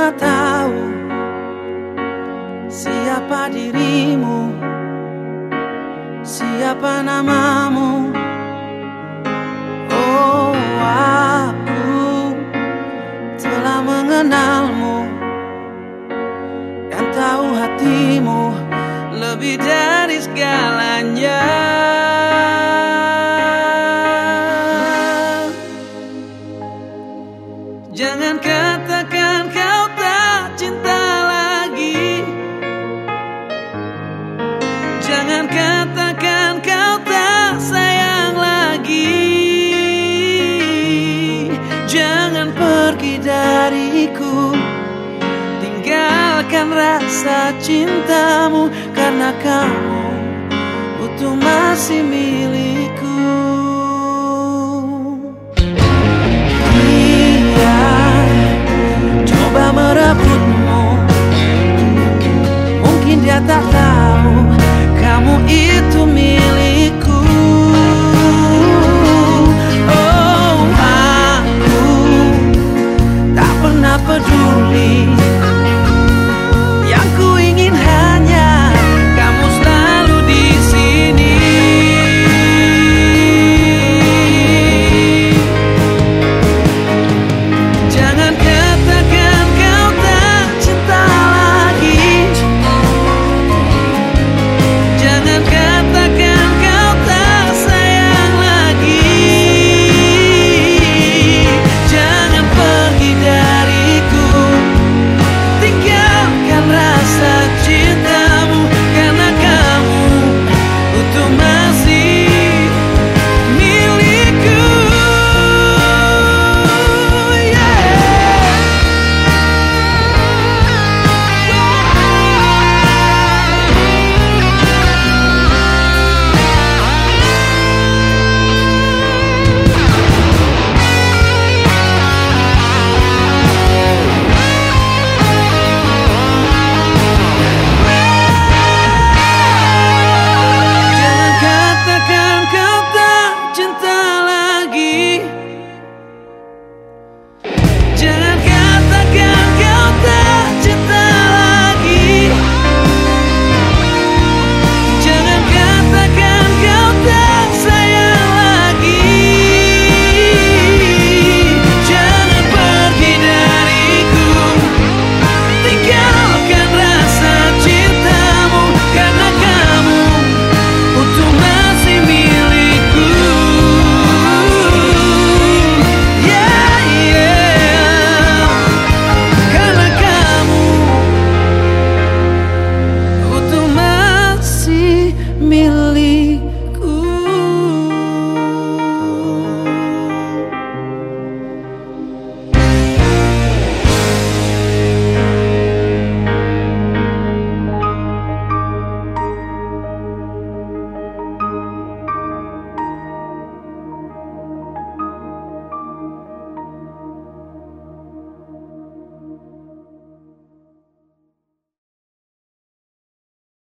lama tahu siapa dirimu, siapa namamu. Oh, aku telah mengenalmu dan tahu hatimu lebih dari segalanya. lupakan rasa cintamu karena kamu utuh masih milikku. Dia coba merebutmu Mungkin dia tak tahu kamu itu milik me leave.